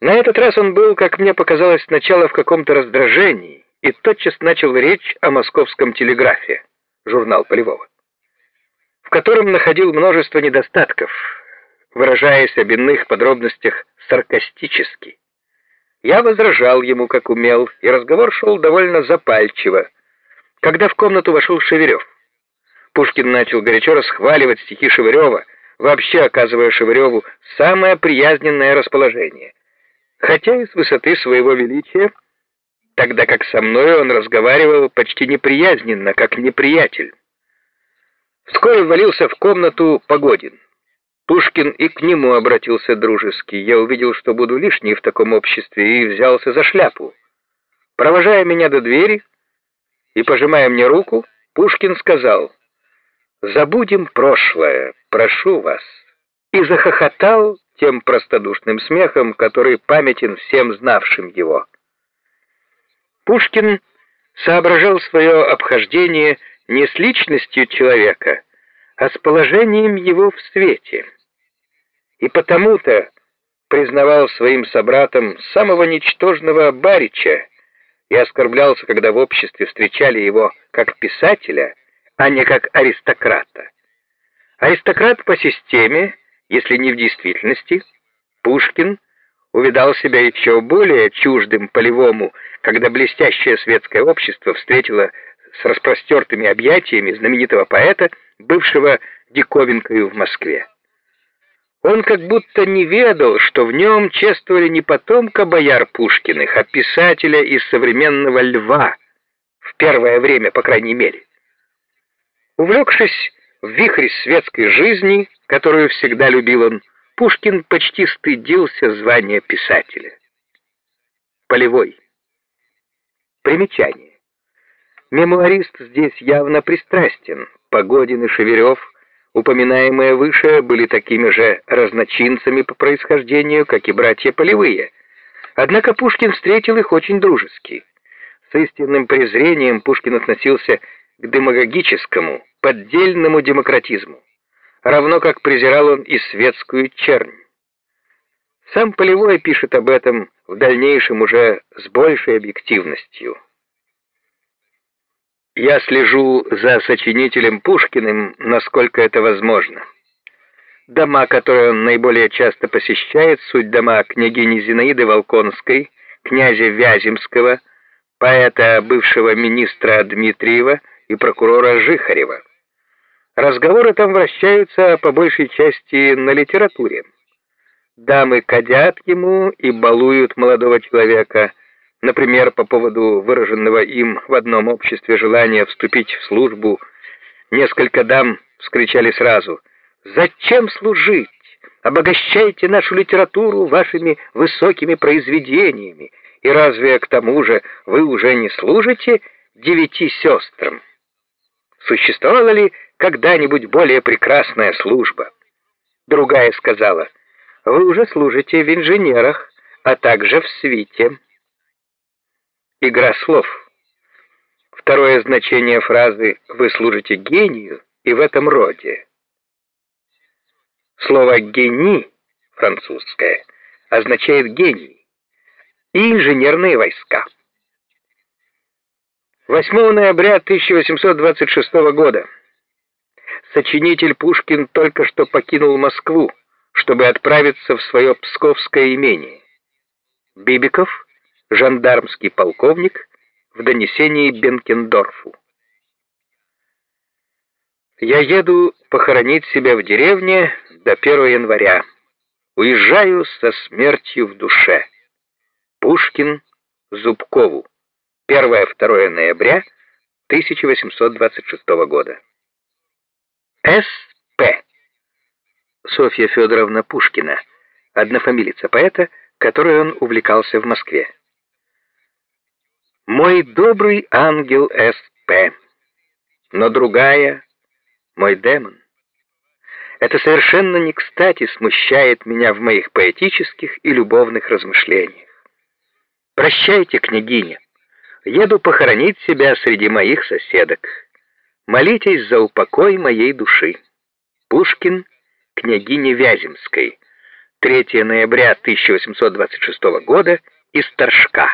На этот раз он был, как мне показалось сначала, в каком-то раздражении и тотчас начал речь о московском телеграфе, журнал Полевого, в котором находил множество недостатков, выражаясь об иных подробностях саркастически. Я возражал ему, как умел, и разговор шел довольно запальчиво, когда в комнату вошел Шеверев. Пушкин начал горячо расхваливать стихи Шевырева, вообще оказывая Шевыреву самое приязненное расположение. Хотя и с высоты своего величия, тогда как со мной он разговаривал почти неприязненно, как неприятель. Вскоре ввалился в комнату Погодин. Пушкин и к нему обратился дружески. Я увидел, что буду лишний в таком обществе, и взялся за шляпу. Провожая меня до двери и пожимая мне руку, Пушкин сказал «Забудем прошлое, прошу вас». И захохотал тем простодушным смехом, который памятен всем знавшим его. Пушкин соображал свое обхождение не с личностью человека, а с положением его в свете и потому-то признавал своим собратом самого ничтожного Барича и оскорблялся, когда в обществе встречали его как писателя, а не как аристократа. Аристократ по системе, если не в действительности, Пушкин увидал себя еще более чуждым полевому, когда блестящее светское общество встретило с распростертыми объятиями знаменитого поэта, бывшего диковинкою в Москве. Он как будто не ведал, что в нем чествовали не потомка бояр Пушкиных, а писателя из современного льва, в первое время, по крайней мере. Увлекшись в вихре светской жизни, которую всегда любил он, Пушкин почти стыдился звания писателя. Полевой. Примечание. Мемуарист здесь явно пристрастен. Погодин и Шеверев — упоминаемые выше, были такими же разночинцами по происхождению, как и братья Полевые. Однако Пушкин встретил их очень дружески. С истинным презрением Пушкин относился к демагогическому, поддельному демократизму, равно как презирал он и светскую чернь. Сам Полевой пишет об этом в дальнейшем уже с большей объективностью. Я слежу за сочинителем Пушкиным, насколько это возможно. Дома, которые он наиболее часто посещает, суть дома княгини Зинаиды Волконской, князя Вяземского, поэта бывшего министра Дмитриева и прокурора Жихарева. Разговоры там вращаются по большей части на литературе. Дамы кадят ему и балуют молодого человека – Например, по поводу выраженного им в одном обществе желания вступить в службу, несколько дам вскричали сразу «Зачем служить? Обогащайте нашу литературу вашими высокими произведениями, и разве к тому же вы уже не служите девяти сестрам? Существовала ли когда-нибудь более прекрасная служба?» Другая сказала «Вы уже служите в инженерах, а также в свите». Игра слов. Второе значение фразы «вы служите гению» и в этом роде. Слово «гений» французское означает «гений» и инженерные войска. 8 ноября 1826 года сочинитель Пушкин только что покинул Москву, чтобы отправиться в свое псковское имение. Бибиков – жандармский полковник в донесении Бенкендорфу. Я еду похоронить себя в деревне до 1 января. Уезжаю со смертью в душе. Пушкин Зубкову. 1-2 ноября 1826 года. С.П. Софья Федоровна Пушкина, однофамилица поэта, которой он увлекался в Москве. Мой добрый ангел С.П., но другая — мой демон. Это совершенно не кстати смущает меня в моих поэтических и любовных размышлениях. Прощайте, княгиня. Еду похоронить себя среди моих соседок. Молитесь за упокой моей души. Пушкин, княгине Вяземской, 3 ноября 1826 года из Торжка.